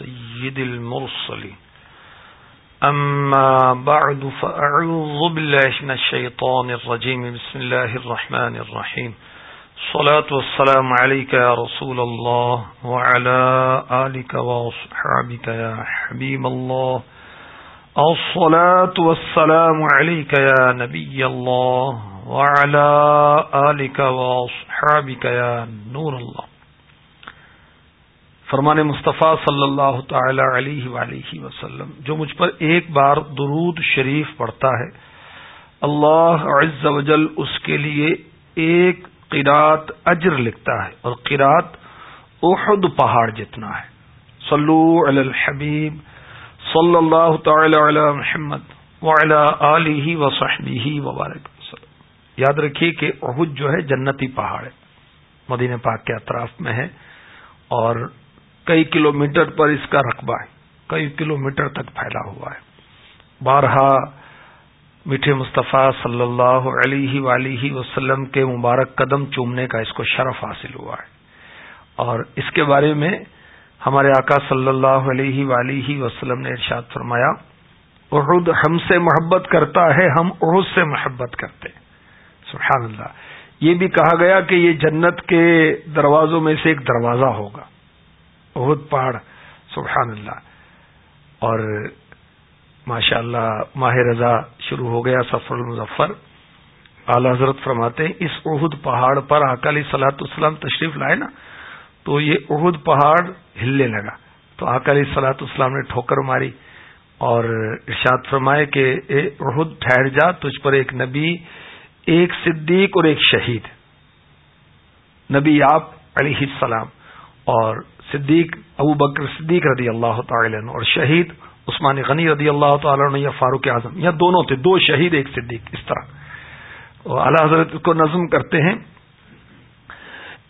سيد المرسلين أما بعد فأعوذ بالله من الشيطان الرجيم بسم الله الرحمن الرحيم الصلاة والسلام عليك يا رسول الله وعلى آلك وصحابك يا حبيب الله الصلاة والسلام عليك يا نبي الله وعلى آلك وصحابك يا نور الله فرمان مصطفیٰ صلی اللہ تعالی علیہ ولیہ وسلم، جو مجھ پر ایک بار درود شریف پڑھتا ہے، اللہ عز و جل اس کے لیے ایک قرات اجر لکھتا ہے اور قرات احد پہاڑ جتنا ہے۔ صلو علی الحبیب، صلی اللہ تعالی علی محمد وعلی آلہ وصحبہ وبارک۔ وسلم یاد رکھیے کہ احد جو ہے جنتی پہاڑ ہے۔ مدینہ پاک کے اطراف میں ہے اور کئی کلومیٹر پر اس کا رقبہ ہے، کئی کلومیٹر تک پھیلا ہوا ہے۔ بارہا میٹھے مصطفیٰ صلی اللہ علیہ ولیہ وسلم کے مبارک قدم چومنے کا اس کو شرف حاصل ہوا ہے۔ اور اس کے بارے میں ہمارے آقا صلی اللہ علیہ ولیہ وسلم نے ارشاد فرمایا عہد ہم سے محبت کرتا ہے، ہم عہد سے محبت کرتے سبحان اللہ۔ یہ بھی کہا گیا کہ یہ جنت کے دروازوں میں سے ایک دروازہ ہوگا۔ بہت پہاڑ سبحان اللہ۔ اور ماشاء اللہ ماہ رضا شروع ہو گیا سفر المظفر۔ اعلی حضرت فرماتے ہیں، اس عہد پہاڑ پر اکالی سلاۃ السلام تشریف لائے نا، تو یہ عہد پہاڑ ہلنے لگا۔ تو اکالی سلاۃ السلام نے ٹھوکر ماری اور ارشاد فرمائے کہ، اے عہد ٹھہر جا، تجھ پر ایک نبی، ایک صدیق اور ایک شہید۔ نبی آپ علیہ السلام۔ اور صدیق ابو بکر صدیق رضی اللہ تعالی عنہ اور شہید عثمان غنی رضی اللہ تعالی عنہ یا فاروق اعظم، یا دونوں تھے، دو شہید ایک صدیق، اس طرح۔ اعلی حضرت کو نظم کرتے ہیں۔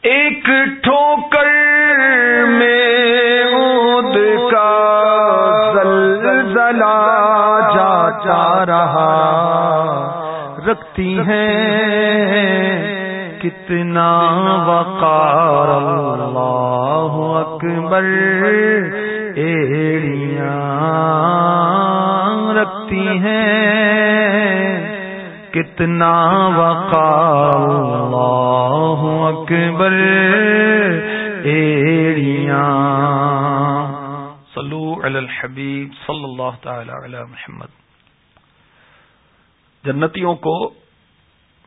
ایک ٹھوکر میں کا زلزلہ جا جا رہا، رکھتی ہیں کتنا وقار اللہ اکبر۔ ایڑیاں رکھتی ہیں۔ کتنا وقار اللہ اکبر۔ ایڑیاں۔ صلو علی الحبیب صلی اللہ تعالی علی محمد۔ جنتیوں کو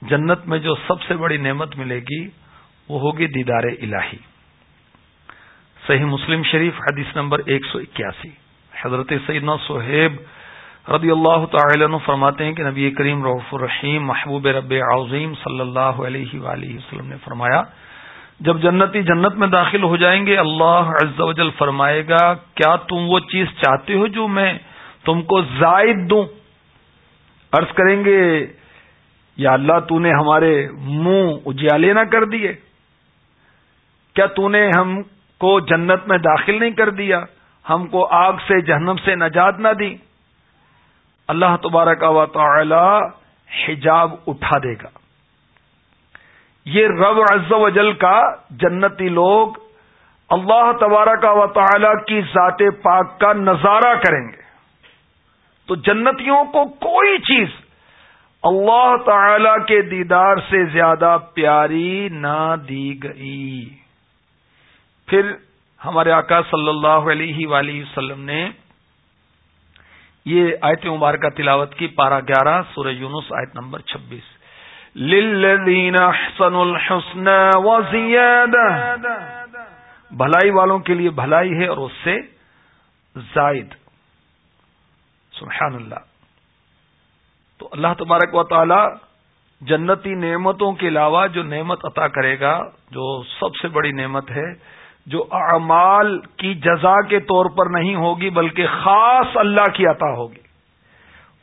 جنت میں جو سب سے بڑی نعمت ملے گی، وہ ہوگی دیدار الہی۔ صحیح مسلم شریف حدیث نمبر ایک سو اکیاسی۔ حضرت سیدنا صہیب رضی اللہ تعالی عنہ فرماتے ہیں کہ نبی کریم رعف الرحیم محبوب رب عظیم صلی اللہ علیہ وآلہ وسلم نے فرمایا، جب جنتی جنت میں داخل ہو جائیں گے، اللہ عز و جل فرمائے گا، کیا تم وہ چیز چاہتے ہو جو میں تم کو زائد دوں؟ عرض کریں گے یا اللہ تو نے ہمارے منہ اجیالے نہ کر دیے؟ کیا تو نے ہم کو جنت میں داخل نہیں کر دیا؟ ہم کو آگ سے، جہنم سے نجات نہ دی؟ اللہ تبارک و تعالی حجاب اٹھا دے گا۔ یہ رب عز و جل کا جنتی لوگ اللہ تبارک و تعالی کی ذات پاک کا نظارہ کریں گے۔ تو جنتیوں کو کوئی چیز اللہ تعالی کے دیدار سے زیادہ پیاری نہ دی گئی۔ پھر ہمارے آقا صلی اللہ علیہ وآلہ وسلم نے یہ آیت مبارکہ تلاوت کی پارہ گیارہ، سورہ یونس، آیت نمبر چھبیس۔ للذین احسن الحسن وزیادہ۔ بھلائی والوں کے لیے بھلائی ہے اور اس سے زائد۔ سبحان اللہ۔ تو اللہ تبارک و تعالی جنتی نعمتوں کے علاوہ جو نعمت عطا کرے گا، جو سب سے بڑی نعمت ہے، جو اعمال کی جزا کے طور پر نہیں ہوگی، بلکہ خاص اللہ کی عطا ہوگی۔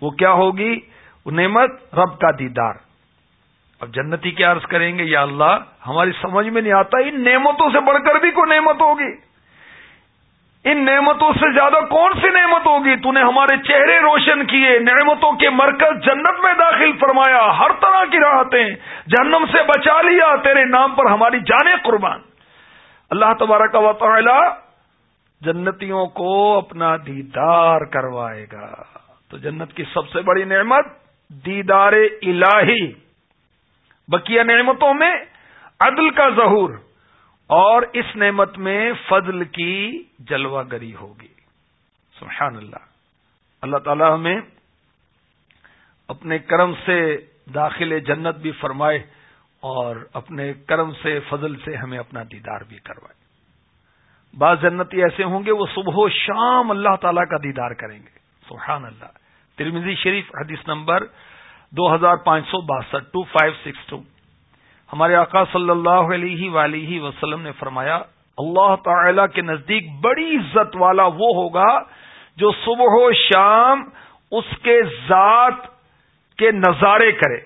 وہ کیا ہوگی؟ وہ نعمت رب کا دیدار۔ اب جنتی کیا عرض کریں گے؟ یا اللہ، ہماری سمجھ میں نہیں آتا، ان نعمتوں سے بڑھ کر بھی کوئی نعمت ہوگی۔ ان نعمتوں سے زیادہ کون سی نعمت ہوگی؟ تو نے ہمارے چہرے روشن کیے، نعمتوں کے مرکز جنت میں داخل فرمایا، ہر طرح کی راحتیں، جہنم سے بچا لیا، تیرے نام پر ہماری جانیں قربان۔ اللہ تبارک و تعالی جنتیوں کو اپنا دیدار کروائے گا۔ تو جنت کی سب سے بڑی نعمت دیدار الہی۔ بقیہ نعمتوں میں عدل کا ظہور۔ اور اس نعمت میں فضل کی جلوہ گری ہوگی۔ سبحان اللہ۔ اللہ تعالی ہمیں اپنے کرم سے داخل جنت بھی فرمائے اور اپنے کرم سے فضل سے ہمیں اپنا دیدار بھی کروائے۔ بعض جنتی ایسے ہوں گے وہ صبح و شام اللہ تعالی کا دیدار کریں گے۔ سبحان اللہ۔ ترمیزی شریف حدیث نمبر دو ہزار پانچ سو باسٹھ ٹو فائیو سکس ٹو ہمارے آقا صلی اللہ علیہ ولیہ وسلم نے فرمایا، اللہ تعالی کے نزدیک بڑی عزت والا وہ ہوگا جو صبح و شام اس کے ذات کے نظارے کرے۔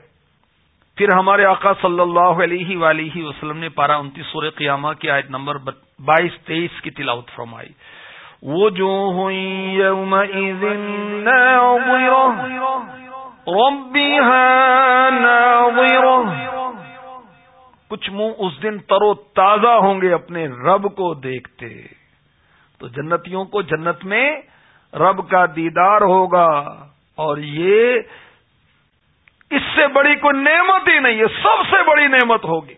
پھر ہمارے آقا صلی اللہ علیہ ولیہ وسلم نے پارا انتیس سور قیامہ کی آیت نمبر بائیس تیئیس کی تلاوت فرمائی۔ وہ جو ہوئی کچھ منہ اس دن ترو تازہ ہوں گے اپنے رب کو دیکھتے۔ تو جنتیوں کو جنت میں رب کا دیدار ہوگا۔ اور یہ اس سے بڑی کوئی نعمت ہی نہیں ہے سب سے بڑی نعمت ہوگی۔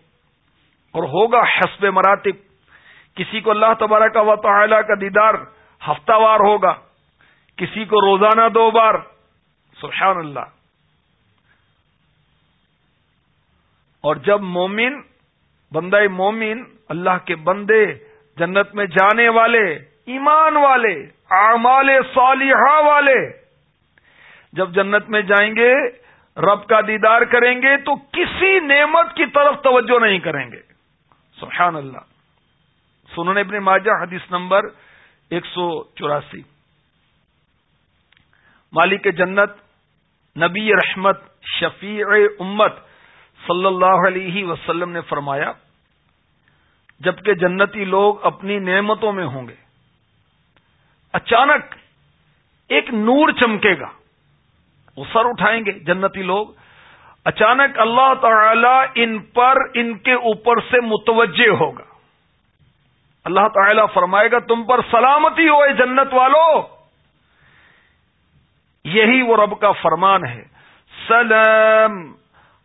اور ہوگا حسب مراتب۔ کسی کو اللہ تبارک کا و تعالی کا دیدار ہفتہ وار ہوگا، کسی کو روزانہ دو بار۔ سبحان اللہ۔ اور جب مومن، بندہ مومن اللہ کے بندے، جنت میں جانے والے، ایمان والے، اعمال صالحہ والے، جب جنت میں جائیں گے، رب کا دیدار کریں گے، تو کسی نعمت کی طرف توجہ نہیں کریں گے۔ سبحان اللہ۔ سننے اپنے ماجہ، حدیث نمبر ایک سو چوراسی۔ مالک جنت، نبی رحمت، شفیع امت صلی اللہ علیہ وسلم نے فرمایا، جبکہ جنتی لوگ اپنی نعمتوں میں ہوں گے، اچانک ایک نور چمکے گا، وہ سر اٹھائیں گے جنتی لوگ، اچانک اللہ تعالی ان پر ان کے اوپر سے متوجہ ہوگا۔ اللہ تعالی فرمائے گا، تم پر سلامتی ہوئے جنت والو۔ یہی وہ رب کا فرمان ہے۔ سلام۔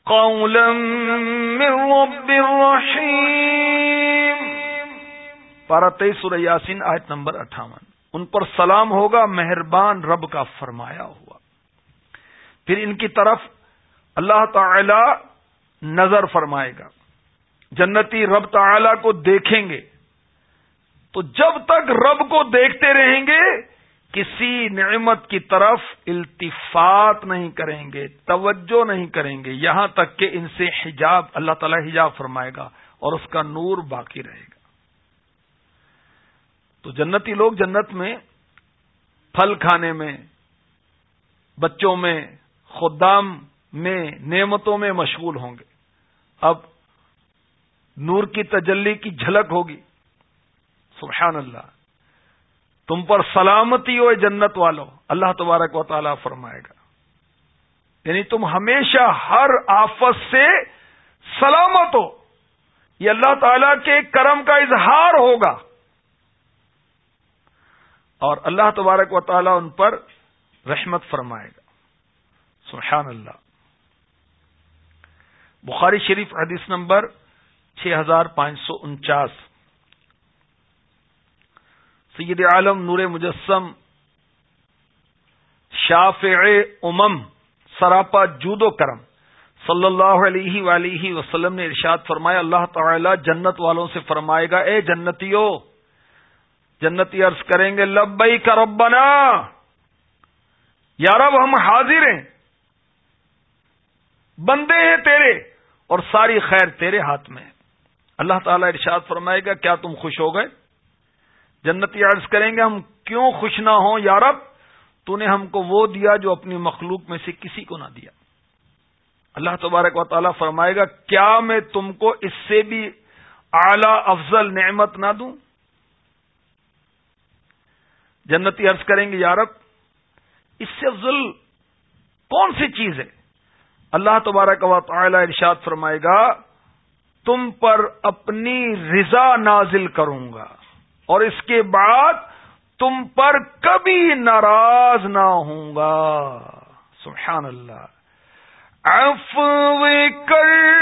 قولا من رب الرحیم پارا تیئیس سورہ یاسین، آیت نمبر اٹھاون۔ ان پر سلام ہوگا، مہربان رب کا فرمایا ہوا۔ پھر ان کی طرف اللہ تعالی نظر فرمائے گا۔ جنتی رب تعالی کو دیکھیں گے۔ تو جب تک رب کو دیکھتے رہیں گے کسی نعمت کی طرف التفات نہیں کریں گے، توجہ نہیں کریں گے۔ یہاں تک کہ ان سے حجاب، اللہ تعالی حجاب فرمائے گا اور اس کا نور باقی رہے گا۔ تو جنتی لوگ جنت میں پھل کھانے میں، بچوں میں، خدام میں، نعمتوں میں مشغول ہوں گے۔ اب نور کی تجلی کی جھلک ہوگی۔ سبحان اللہ۔ تم پر سلامتی ہو جنت والو اللہ تبارک و تعالیٰ فرمائے گا۔ یعنی تم ہمیشہ ہر آفت سے سلامت ہو۔ یہ اللہ تعالی کے کرم کا اظہار ہوگا۔ اور اللہ تبارک و تعالیٰ ان پر رحمت فرمائے گا۔ سبحان اللہ۔ بخاری شریف حدیث نمبر چھ ہزار پانچ سو انچاس۔ سید عالم نور مجسم، شافع امم، سراپا جود و کرم۔ صلی اللہ علیہ ولیہ وسلم نے ارشاد فرمایا، اللہ تعالی جنت والوں سے فرمائے گا، اے جنتیو، جنتی عرض کریں گے لبئی کا ربنا، یا رب ہم حاضر ہیں، بندے ہیں تیرے اور ساری خیر تیرے ہاتھ میں اللہ تعالیٰ ارشاد فرمائے گا، کیا تم خوش ہو گئے؟ جنتی عرض کریں گے، ہم کیوں خوش نہ ہوں یارب تو نے ہم کو وہ دیا جو اپنی مخلوق میں سے کسی کو نہ دیا۔ اللہ تبارک و تعالیٰ فرمائے گا، کیا میں تم کو اس سے بھی اعلی افضل نعمت نہ دوں؟ جنتی عرض کریں گے یارب اس سے افضل کون سی چیز ہے؟ اللہ تبارک و تعالی ارشاد فرمائے گا، تم پر اپنی رضا نازل کروں گا۔ اور اس کے بعد تم پر کبھی ناراض نہ ہوں گا۔ سبحان اللہ۔ عفو کر۔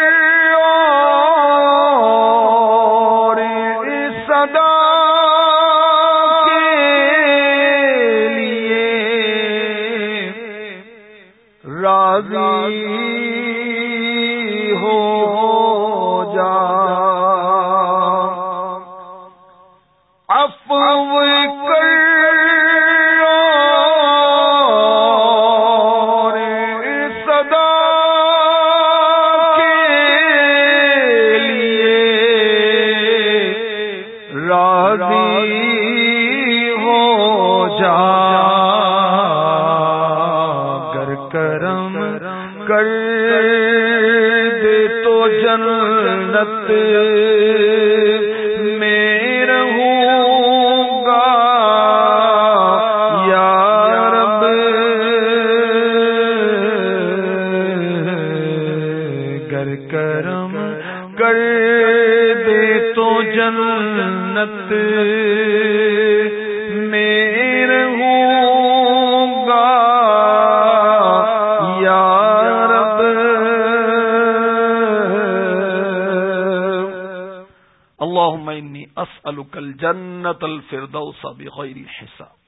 الفردوس بغیر حساب۔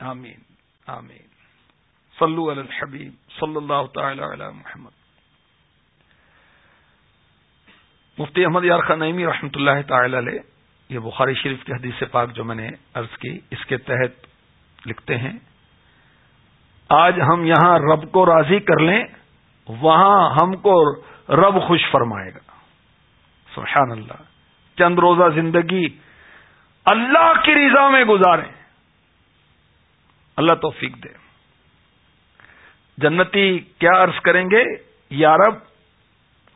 آمین آمین۔ صلو علی الحبیب صلی اللہ تعالی علی محمد۔ مفتی احمد یار نعیمی رحمۃ اللہ تعالی علیہ، یہ بخاری شریف کی حدیث پاک جو میں نے عرض کی، اس کے تحت لکھتے ہیں، آج ہم یہاں رب کو راضی کر لیں، وہاں ہم کو رب خوش فرمائے گا۔ سبحان اللہ۔ چند روزہ زندگی اللہ کی رضا میں گزاریں۔ اللہ توفیق دے۔ جنتی کیا عرض کریں گے؟ یارب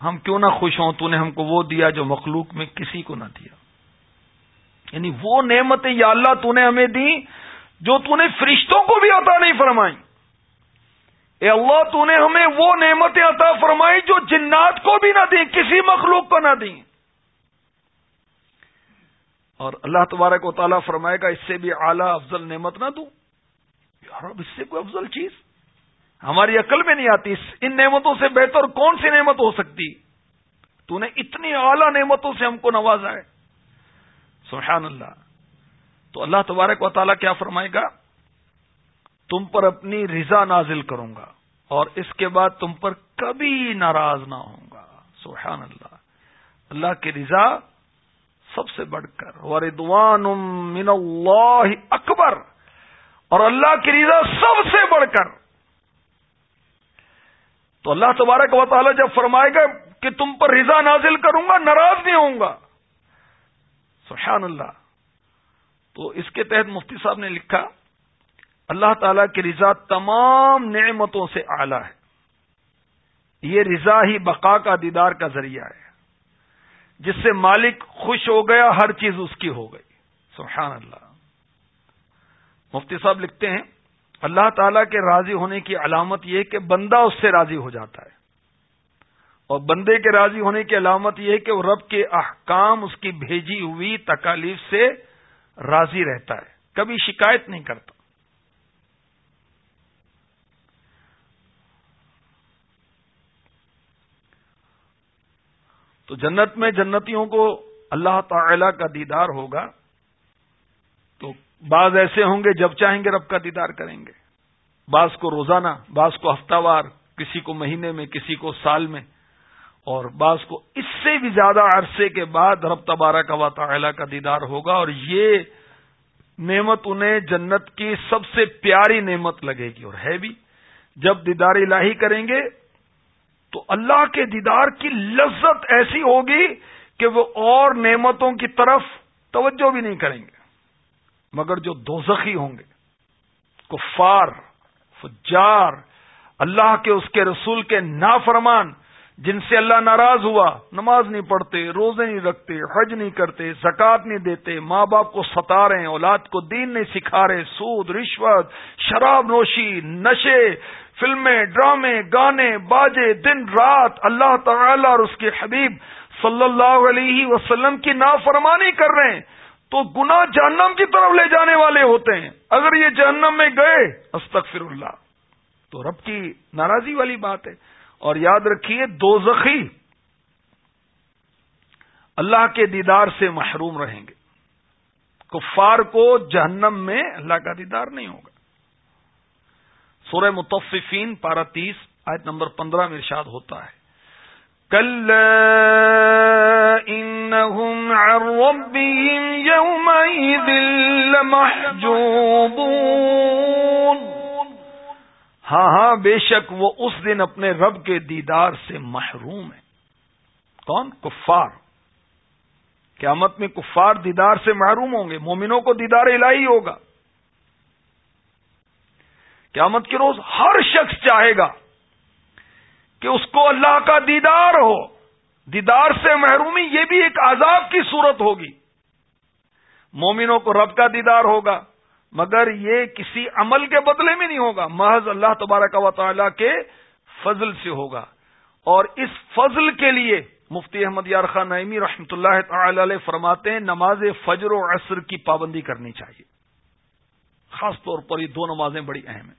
ہم کیوں نہ خوش ہوں؟ تو نے ہم کو وہ دیا جو مخلوق میں کسی کو نہ دیا۔ یعنی وہ نعمتیں یا اللہ تو نے ہمیں دی جو تو نے فرشتوں کو بھی عطا نہیں فرمائی اے اللہ تو نے ہمیں وہ نعمتیں عطا فرمائی جو جنات کو بھی نہ دی کسی مخلوق کو نہ دی اور اللہ تبارک و تعالیٰ فرمائے گا، اس سے بھی اعلیٰ افضل نعمت نہ دوں۔ یار اب اس سے کوئی افضل چیز؟ ہماری عقل میں نہیں آتی ان نعمتوں سے بہتر کون سی نعمت ہو سکتی؟ تو نے اتنی اعلی نعمتوں سے ہم کو نوازا ہے۔ سبحان اللہ۔ تو اللہ تبارک و تعالیٰ کیا فرمائے گا؟ تم پر اپنی رضا نازل کروں گا، اور اس کے بعد تم پر کبھی ناراض نہ ہوں گا۔ سبحان اللہ۔ اللہ کی رضا سب سے بڑھ کر۔ وردوان من اللہ اکبر اور اللہ کی رضا سب سے بڑھ کر۔ تو اللہ تبارک و تعالی جب فرمائے گا کہ تم پر رضا نازل کروں گا، ناراض نہیں ہوں گا۔ سبحان اللہ۔ تو اس کے تحت مفتی صاحب نے لکھا، اللہ تعالی کی رضا تمام نعمتوں سے اعلی ہے۔ یہ رضا ہی بقا کا دیدار کا ذریعہ ہے۔ جس سے مالک خوش ہو گیا، ہر چیز اس کی ہو گئی۔ سبحان اللہ۔ مفتی صاحب لکھتے ہیں، اللہ تعالی کے راضی ہونے کی علامت یہ کہ بندہ اس سے راضی ہو جاتا ہے۔ اور بندے کے راضی ہونے کی علامت یہ ہے کہ وہ رب کے احکام، اس کی بھیجی ہوئی تکالیف سے راضی رہتا ہے۔ کبھی شکایت نہیں کرتا۔ تو جنت میں جنتیوں کو اللہ تعالی کا دیدار ہوگا تو بعض ایسے ہوں گے جب چاہیں گے رب کا دیدار کریں گے۔ بعض کو روزانہ، بعض کو ہفتہ وار کسی کو مہینے میں، کسی کو سال میں۔ اور بعض کو اس سے بھی زیادہ عرصے کے بعد رب تبارہ کا تعالی کا دیدار ہوگا۔ اور یہ نعمت انہیں جنت کی سب سے پیاری نعمت لگے گی۔ اور ہے بھی، جب دیدار الہی کریں گے تو اللہ کے دیدار کی لذت ایسی ہوگی کہ وہ اور نعمتوں کی طرف توجہ بھی نہیں کریں گے۔ مگر جو دوزخی ہوں گے، کفار، فجار، اللہ کے اس کے رسول کے نافرمان، جن سے اللہ ناراض ہوا، نماز نہیں پڑھتے، روزے نہیں رکھتے، حج نہیں کرتے، زکات نہیں دیتے، ماں باپ کو ستا رہے اولاد کو دین نہیں سکھا رہے، سود، رشوت، شراب نوشی، نشے فلمیں، ڈرامے، گانے باجے دن، رات، اللہ تعالی اور اس کے حبیب صلی اللہ علیہ وسلم کی نافرمانی کر رہے ہیں۔ تو گنا جہنم کی طرف لے جانے والے ہوتے ہیں۔ اگر یہ جہنم میں گئے استغفر اللہ تو رب کی ناراضی والی بات ہے۔ اور یاد رکھیے دو زخی اللہ کے دیدار سے محروم رہیں گے۔ کفار کو جہنم میں اللہ کا دیدار نہیں ہوگا۔ سورہ متففین پارا تیس، آیت نمبر پندرہ میں ارشاد ہوتا ہے۔ کل ہاں ہاں بے شک وہ اس دن اپنے رب کے دیدار سے محروم ہے کون؟ کفار۔ قیامت میں کفار دیدار سے محروم ہوں گے، مومنوں کو دیدار الہی ہوگا۔ قیامت کے روز ہر شخص چاہے گا کہ اس کو اللہ کا دیدار ہو۔ دیدار سے محرومی یہ بھی ایک عذاب کی صورت ہوگی۔ مومنوں کو رب کا دیدار ہوگا، مگر یہ کسی عمل کے بدلے میں نہیں ہوگا۔ محض اللہ تبارک و تعالی کے فضل سے ہوگا۔ اور اس فضل کے لیے مفتی احمد یار خان نعمی رحمۃ اللہ تعالی علیہ فرماتے ہیں، نماز فجر و عصر کی پابندی کرنی چاہیے۔ خاص طور پر یہ دو نمازیں بڑی اہم ہیں۔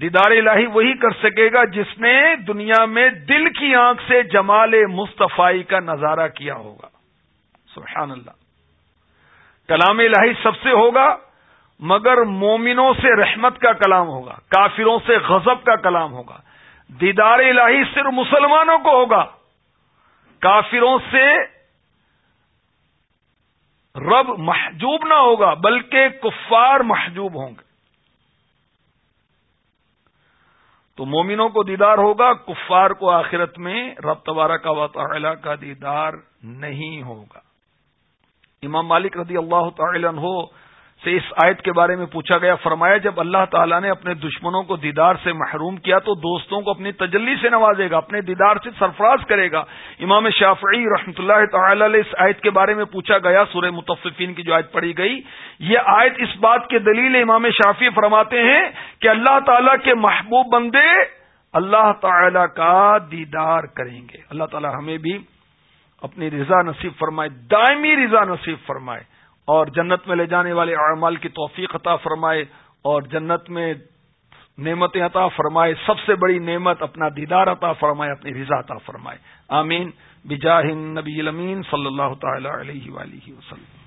دیدار الہی وہی کر سکے گا جس نے دنیا میں دل کی آنکھ سے جمال مصطفی کا نظارہ کیا ہوگا۔ سبحان اللہ کلام الہی سب سے ہوگا، مگر مومنوں سے رحمت کا کلام ہوگا، کافروں سے غضب کا کلام ہوگا۔ دیدار الہی صرف مسلمانوں کو ہوگا، کافروں سے رب محجوب نہ ہوگا، بلکہ کفار محجوب ہوں گے۔ تو مومنوں کو دیدار ہوگا، کفار کو آخرت میں رب تبارہ کا وطلا کا دیدار نہیں ہوگا۔ امام مالک رضی اللہ تعالی عنہ سے اس آیت کے بارے میں پوچھا گیا، فرمایا جب اللہ تعالیٰ نے اپنے دشمنوں کو دیدار سے محروم کیا تو دوستوں کو اپنی تجلی سے نوازے گا، اپنے دیدار سے سرفراز کرے گا۔ امام شافعی رحمۃ اللہ تعالی علیہ اس آیت کے بارے میں پوچھا گیا، سورہ متفقین کی جو آیت پڑھی گئی، یہ آیت اس بات کے دلیل امام شافی فرماتے ہیں کہ اللہ تعالیٰ کے محبوب بندے اللہ تعالی کا دیدار کریں گے۔ اللہ تعالیٰ ہمیں بھی اپنی رضا نصیب فرمائے، دائمی رضا نصیب فرمائے۔ اور جنت میں لے جانے والے اعمال کی توفیق عطا فرمائے اور جنت میں نعمتیں عطا فرمائے، سب سے بڑی نعمت اپنا دیدار عطا فرمائے، اپنی رضا عطا فرمائے۔ آمین۔ بجاہ نبی الامین صلی اللہ تعالی علیہ وآلہ وسلم۔